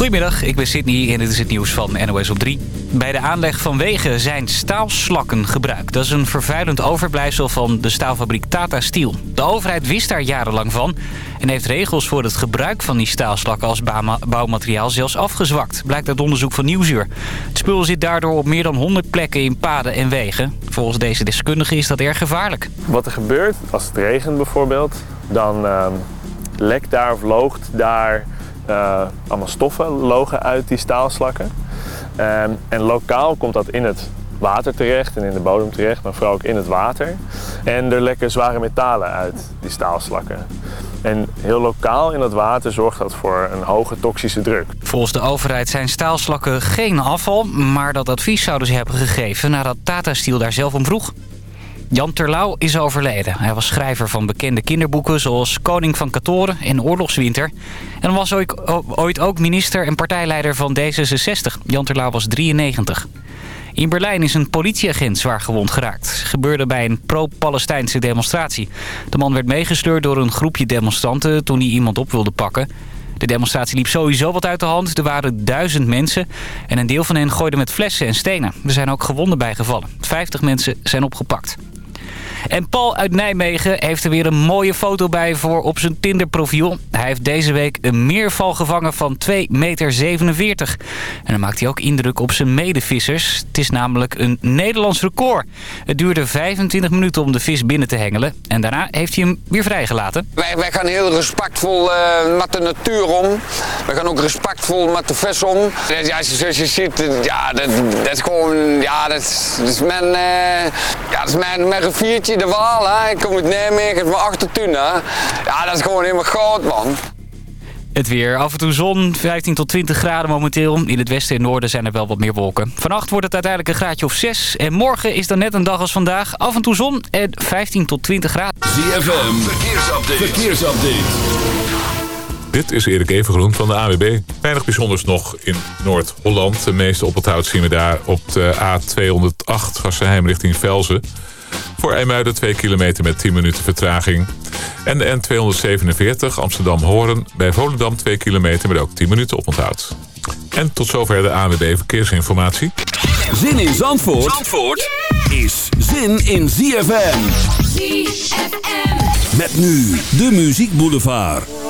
Goedemiddag, ik ben Sydney en dit is het nieuws van NOS op 3. Bij de aanleg van wegen zijn staalslakken gebruikt. Dat is een vervuilend overblijfsel van de staalfabriek Tata Steel. De overheid wist daar jarenlang van en heeft regels voor het gebruik van die staalslakken als bouwmateriaal zelfs afgezwakt. Blijkt uit onderzoek van Nieuwsuur. Het spul zit daardoor op meer dan 100 plekken in paden en wegen. Volgens deze deskundigen is dat erg gevaarlijk. Wat er gebeurt als het regent bijvoorbeeld, dan uh, lekt daar of loogt daar uh, allemaal stoffen logen uit die staalslakken. Um, en lokaal komt dat in het water terecht en in de bodem terecht, maar vooral ook in het water. En er lekken zware metalen uit die staalslakken. En heel lokaal in dat water zorgt dat voor een hoge toxische druk. Volgens de overheid zijn staalslakken geen afval, maar dat advies zouden ze hebben gegeven nadat Tata Steel daar zelf om vroeg. Jan Terlouw is overleden. Hij was schrijver van bekende kinderboeken zoals Koning van Katoren en Oorlogswinter. En was ooit ook minister en partijleider van D66. Jan Terlouw was 93. In Berlijn is een politieagent zwaar gewond geraakt. Gebeurde bij een pro-Palestijnse demonstratie. De man werd meegesleurd door een groepje demonstranten toen hij iemand op wilde pakken. De demonstratie liep sowieso wat uit de hand. Er waren duizend mensen en een deel van hen gooide met flessen en stenen. Er zijn ook gewonden bijgevallen. 50 mensen zijn opgepakt. En Paul uit Nijmegen heeft er weer een mooie foto bij voor op zijn Tinder-profiel. Hij heeft deze week een meerval gevangen van 2,47 meter. En dan maakt hij ook indruk op zijn medevissers. Het is namelijk een Nederlands record. Het duurde 25 minuten om de vis binnen te hengelen. En daarna heeft hij hem weer vrijgelaten. Wij, wij gaan heel respectvol uh, met de natuur om. We gaan ook respectvol met de vis om. Ja, zoals je ziet, ja, dat, dat is gewoon... Ja, dat, is mijn, uh, ja, dat is mijn, mijn riviertje de Waal, hè. Ik kom uit Nijmegen, het mijn achtertuin, hè. Ja, dat is gewoon helemaal goud, man. Het weer. Af en toe zon, 15 tot 20 graden momenteel. In het westen en noorden zijn er wel wat meer wolken. Vannacht wordt het uiteindelijk een graadje of 6. En morgen is dan net een dag als vandaag. Af en toe zon en 15 tot 20 graden. ZFM, verkeersupdate. verkeersupdate. Dit is Erik Evengroen van de AWB. Weinig bijzonders nog in Noord-Holland. De meeste oponthoud zien we daar op de A208 Gassenheim richting Velzen. Voor IJmuiden 2 kilometer met 10 minuten vertraging. En de N247 Amsterdam-Horen bij Volendam 2 kilometer met ook 10 minuten oponthoud. En tot zover de ANWB Verkeersinformatie. Zin in Zandvoort, Zandvoort is zin in ZFM. ZFM. Met nu de Muziek Boulevard.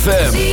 ZFM.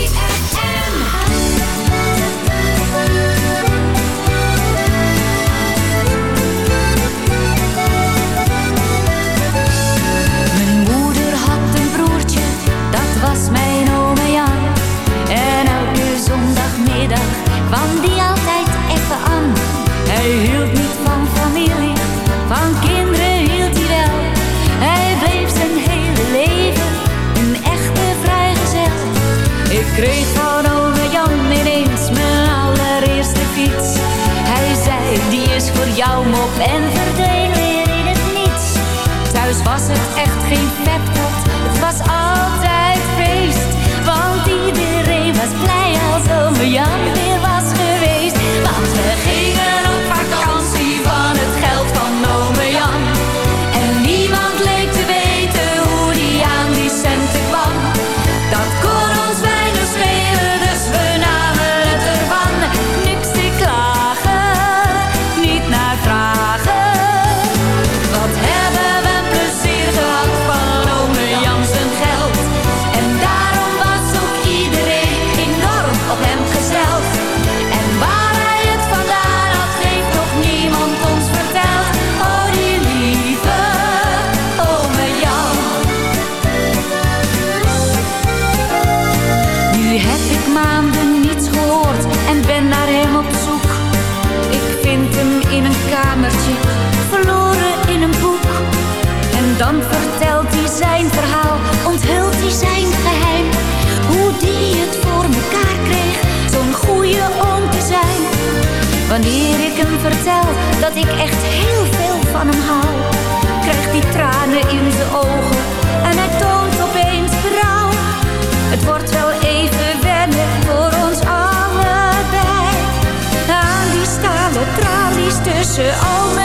Tussen ome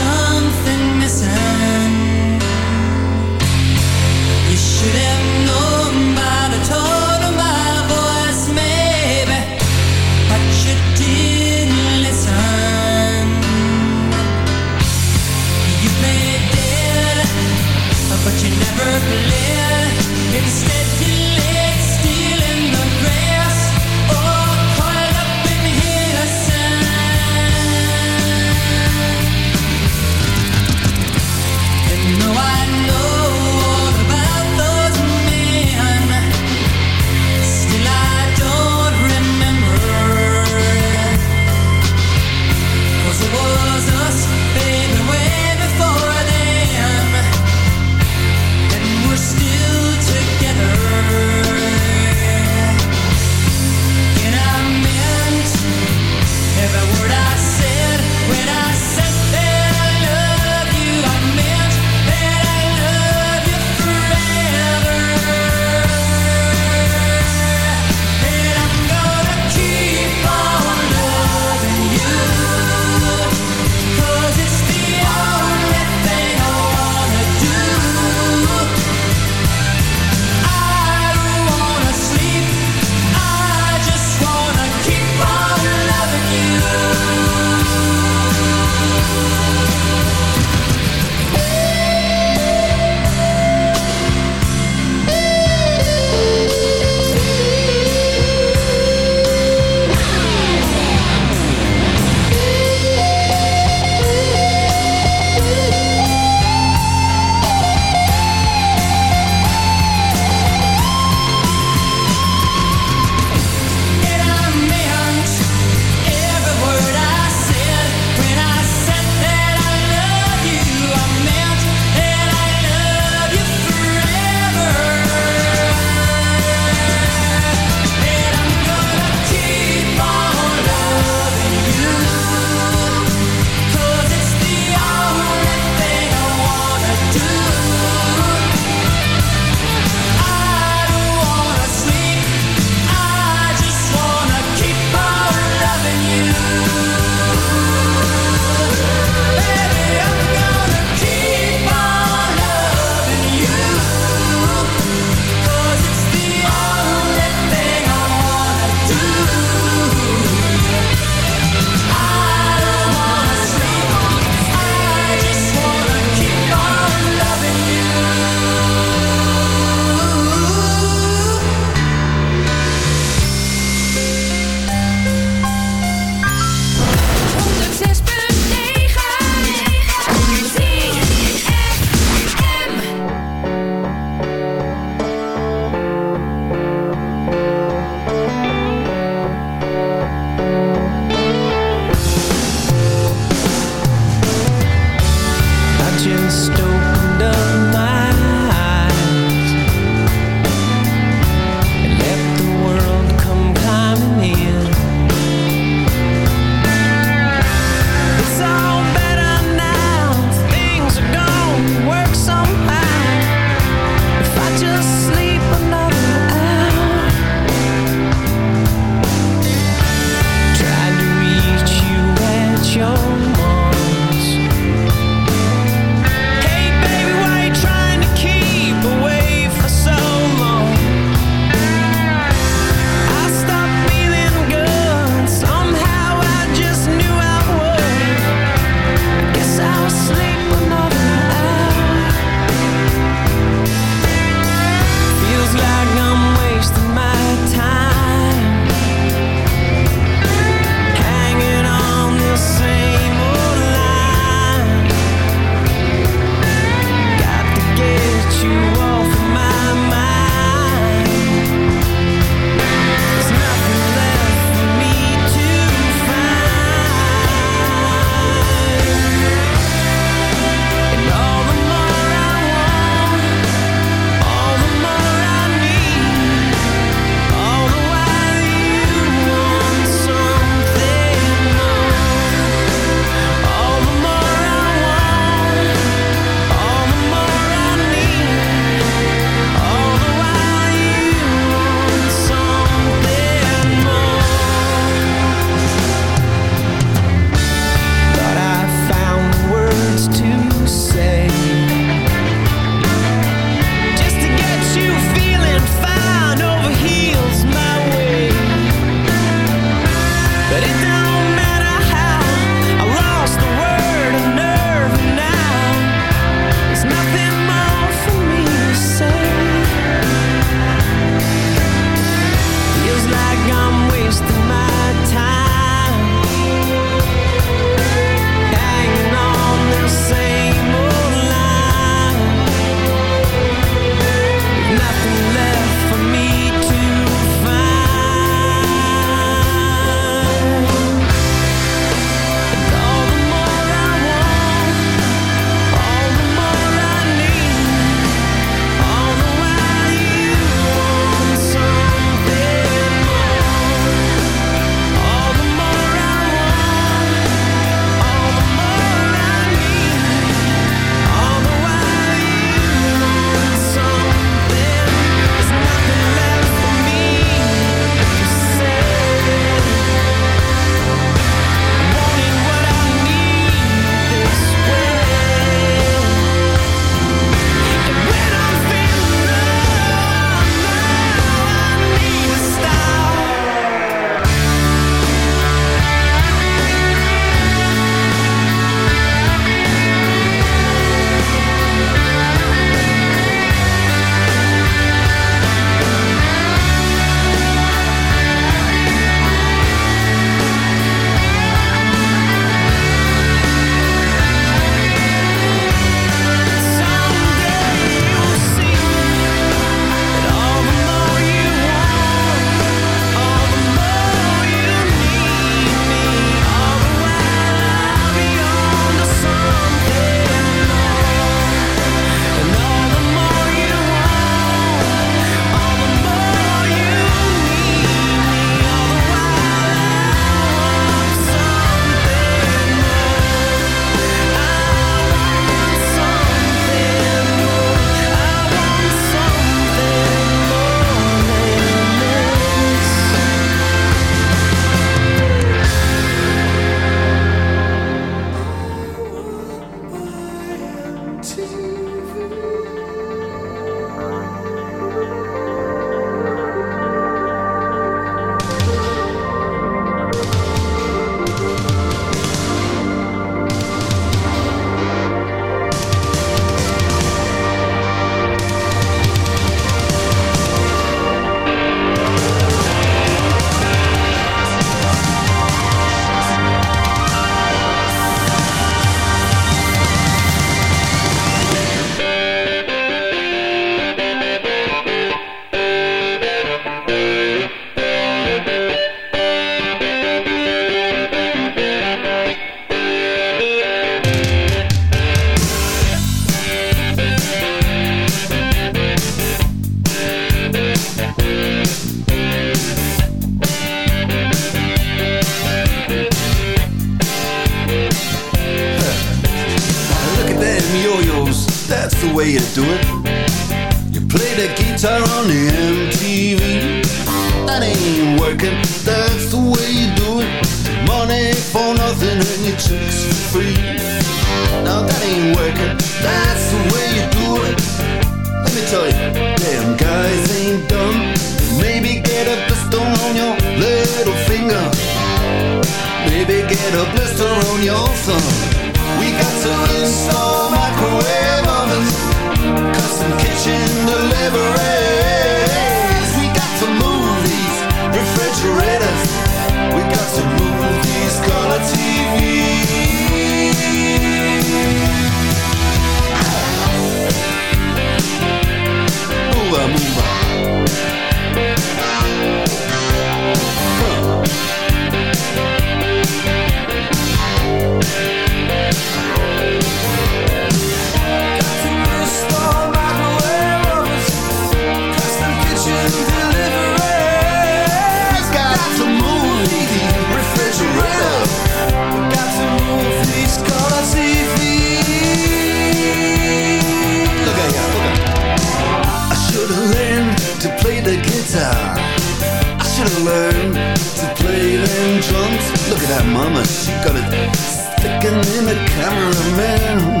she got it sticking in the cameraman.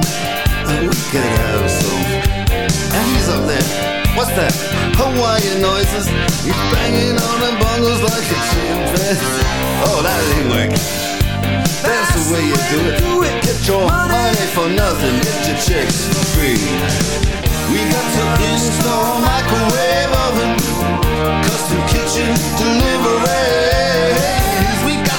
Oh, look at her so. And he's up there. What's that? Hawaiian noises. He's banging on the bongos like a chimpanzee. Oh, that ain't working. That's the way you do it. Get your money for nothing, get your chicks for free. We got to install microwave oven, custom kitchen deliveries.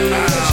Yeah.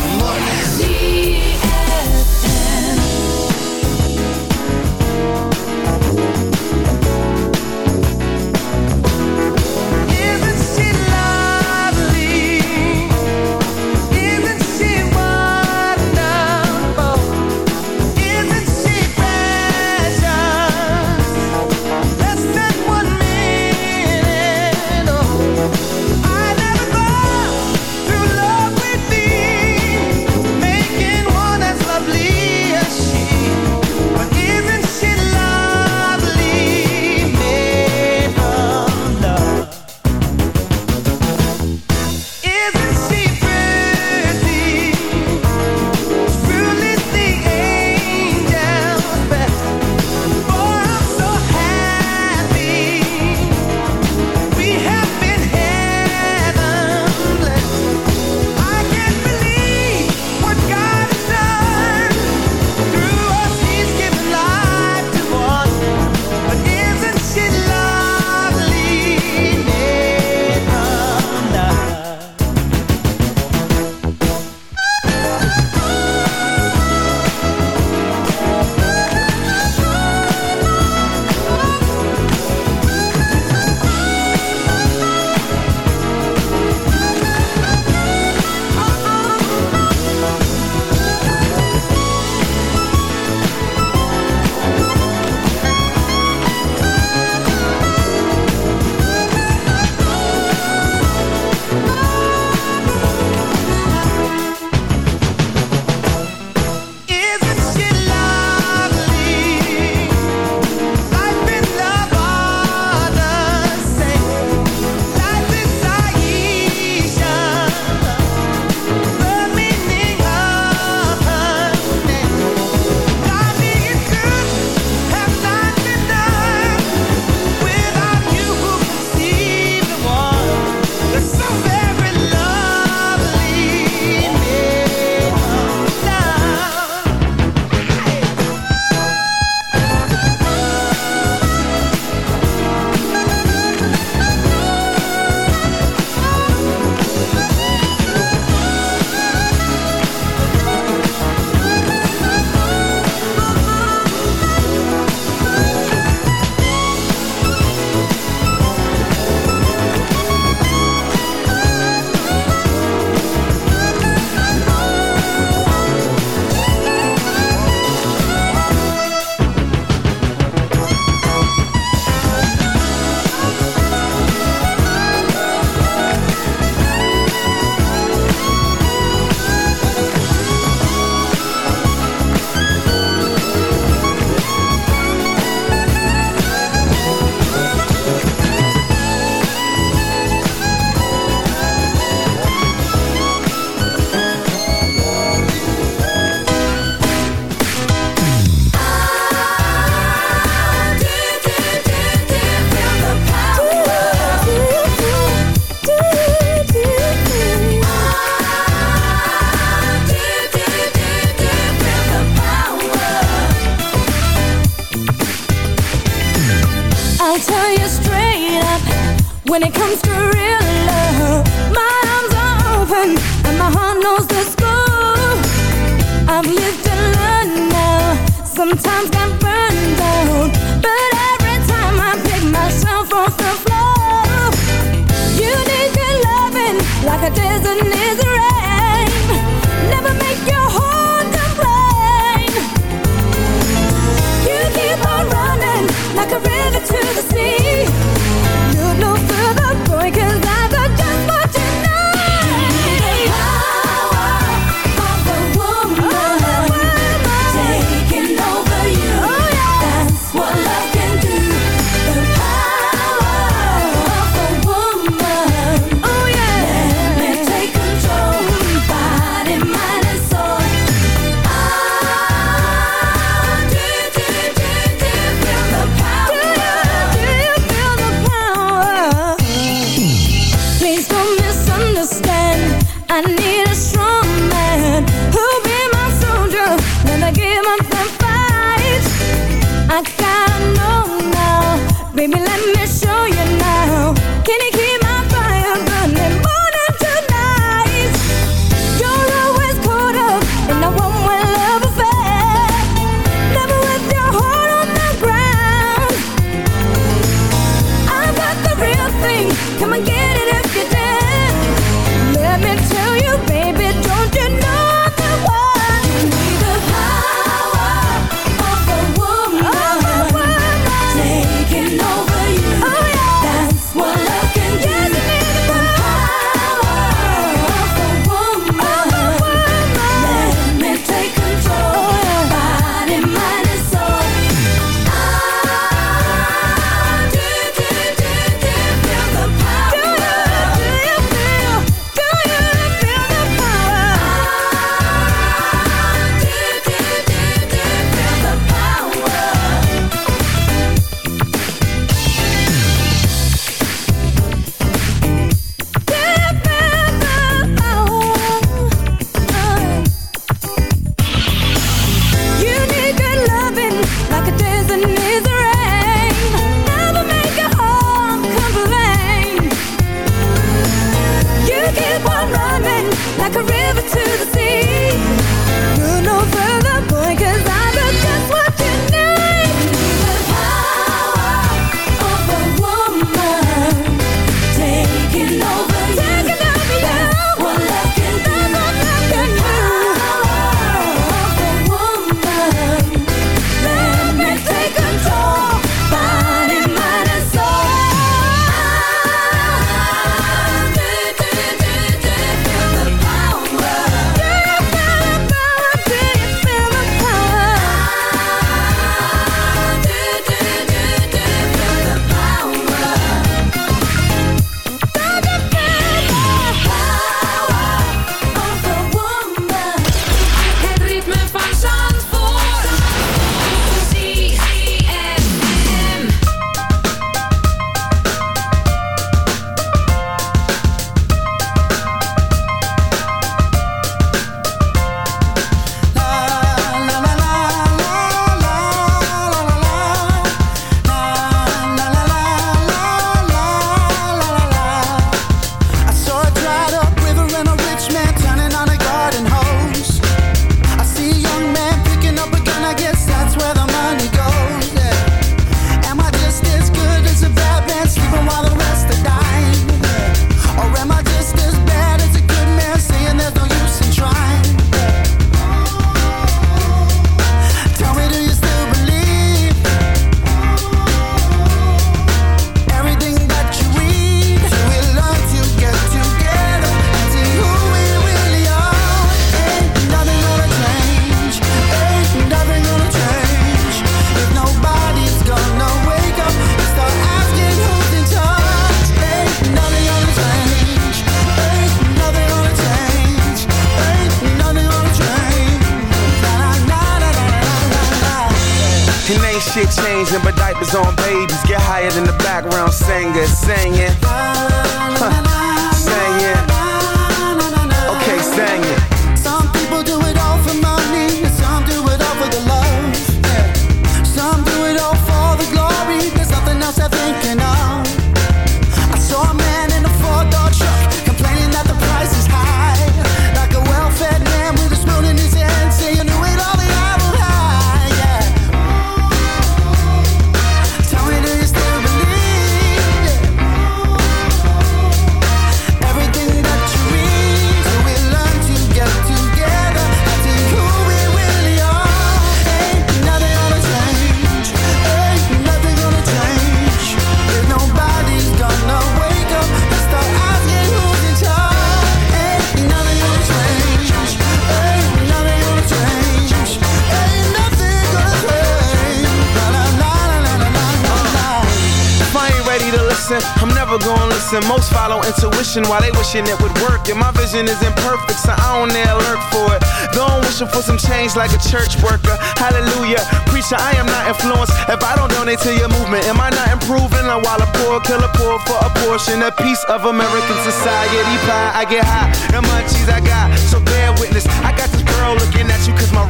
Intuition while they wishing it would work. And my vision is imperfect, so I don't dare lurk for it. Don't wishing for some change like a church worker. Hallelujah. Preacher, I am not influenced if I don't donate to your movement. Am I not improving? While a poor killer poor for a portion, a piece of American society pie. I get high, the munchies I got, so bear witness. I got this girl looking at you cause my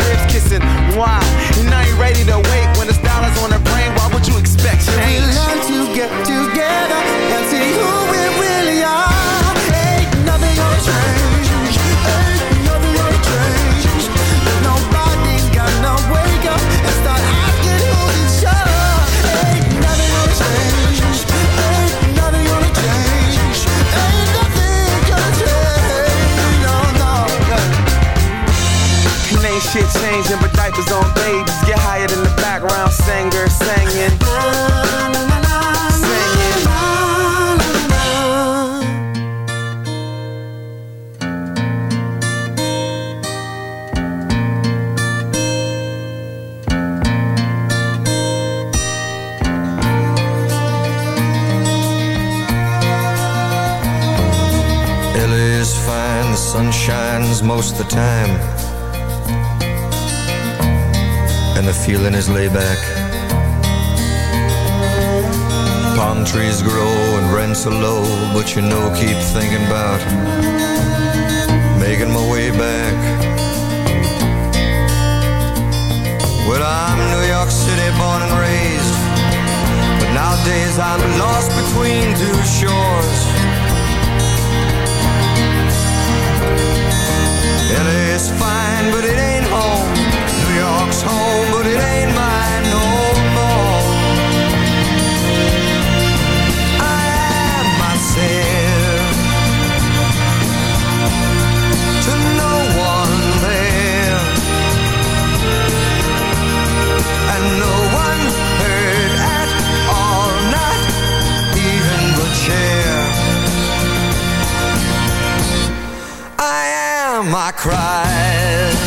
lay back. I cried.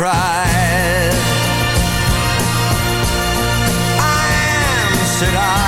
Cried. I am, said I.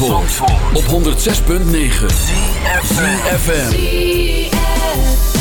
Op 106.9 FM.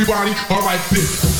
Everybody, alright, bitch.